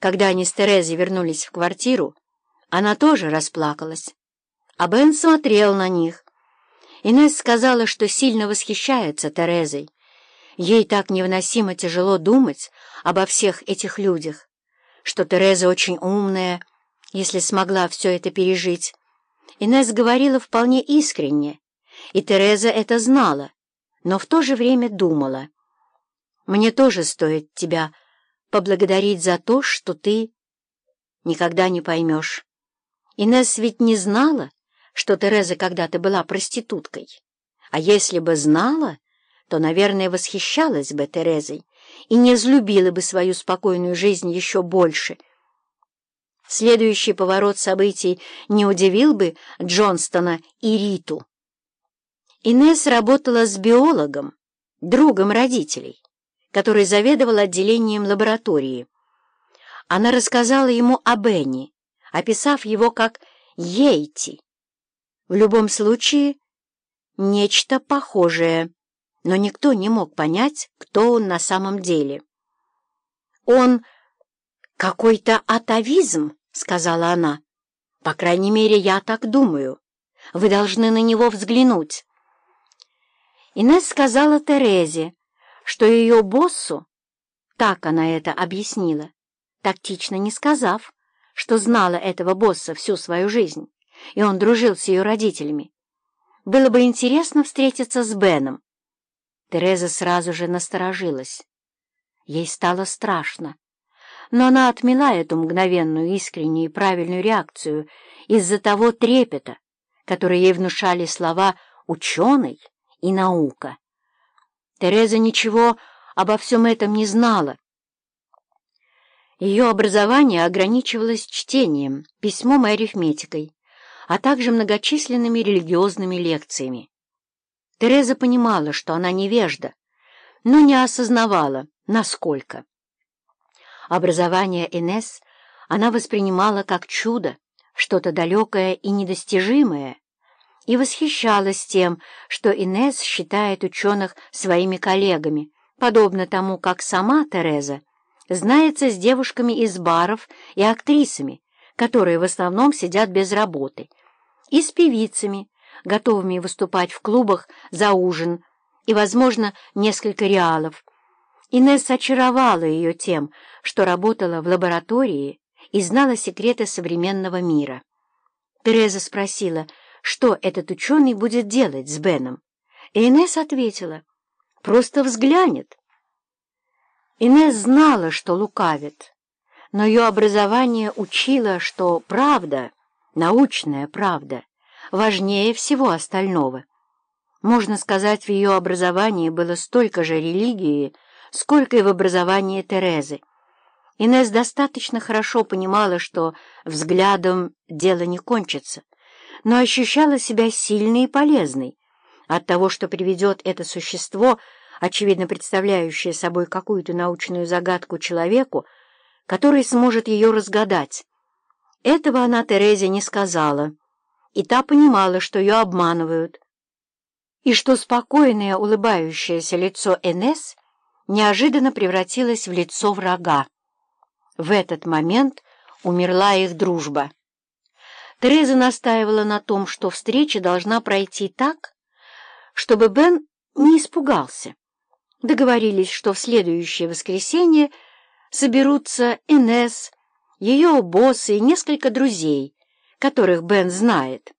Когда они с Терезой вернулись в квартиру, она тоже расплакалась. А Бен смотрел на них. Инесс сказала, что сильно восхищается Терезой. Ей так невыносимо тяжело думать обо всех этих людях, что Тереза очень умная, если смогла все это пережить. Инесс говорила вполне искренне, и Тереза это знала, но в то же время думала. «Мне тоже стоит тебя поблагодарить за то, что ты никогда не поймешь. Инесс ведь не знала, что Тереза когда-то была проституткой. А если бы знала, то, наверное, восхищалась бы Терезой и не взлюбила бы свою спокойную жизнь еще больше. Следующий поворот событий не удивил бы Джонстона и Риту. Инесс работала с биологом, другом родителей который заведовал отделением лаборатории. Она рассказала ему о Бенни, описав его как Ейти. В любом случае, нечто похожее, но никто не мог понять, кто он на самом деле. «Он какой-то атовизм», — сказала она. «По крайней мере, я так думаю. Вы должны на него взглянуть». Инесс сказала Терезе, что ее боссу, так она это объяснила, тактично не сказав, что знала этого босса всю свою жизнь, и он дружил с ее родителями. Было бы интересно встретиться с Беном. Тереза сразу же насторожилась. Ей стало страшно, но она отмела эту мгновенную, искреннюю и правильную реакцию из-за того трепета, который ей внушали слова «ученый» и «наука». Тереза ничего обо всем этом не знала. Ее образование ограничивалось чтением, письмом и арифметикой, а также многочисленными религиозными лекциями. Тереза понимала, что она невежда, но не осознавала, насколько. Образование Энесс она воспринимала как чудо, что-то далекое и недостижимое, и восхищалась тем, что Инес считает ученых своими коллегами, подобно тому, как сама Тереза знается с девушками из баров и актрисами, которые в основном сидят без работы, и с певицами, готовыми выступать в клубах за ужин и, возможно, несколько реалов. Инесса очаровала ее тем, что работала в лаборатории и знала секреты современного мира. Тереза спросила, что этот ученый будет делать с Беном. И Инесс ответила, просто взглянет. Инесс знала, что лукавит, но ее образование учило, что правда, научная правда, важнее всего остального. Можно сказать, в ее образовании было столько же религии, сколько и в образовании Терезы. Инесс достаточно хорошо понимала, что взглядом дело не кончится, но ощущала себя сильной и полезной от того, что приведет это существо, очевидно представляющее собой какую-то научную загадку человеку, который сможет ее разгадать. Этого она Терезе не сказала, и та понимала, что ее обманывают, и что спокойное улыбающееся лицо Энесс неожиданно превратилось в лицо врага. В этот момент умерла их дружба. Тереза настаивала на том, что встреча должна пройти так, чтобы Бен не испугался. Договорились, что в следующее воскресенье соберутся Инесс, ее боссы и несколько друзей, которых Бен знает.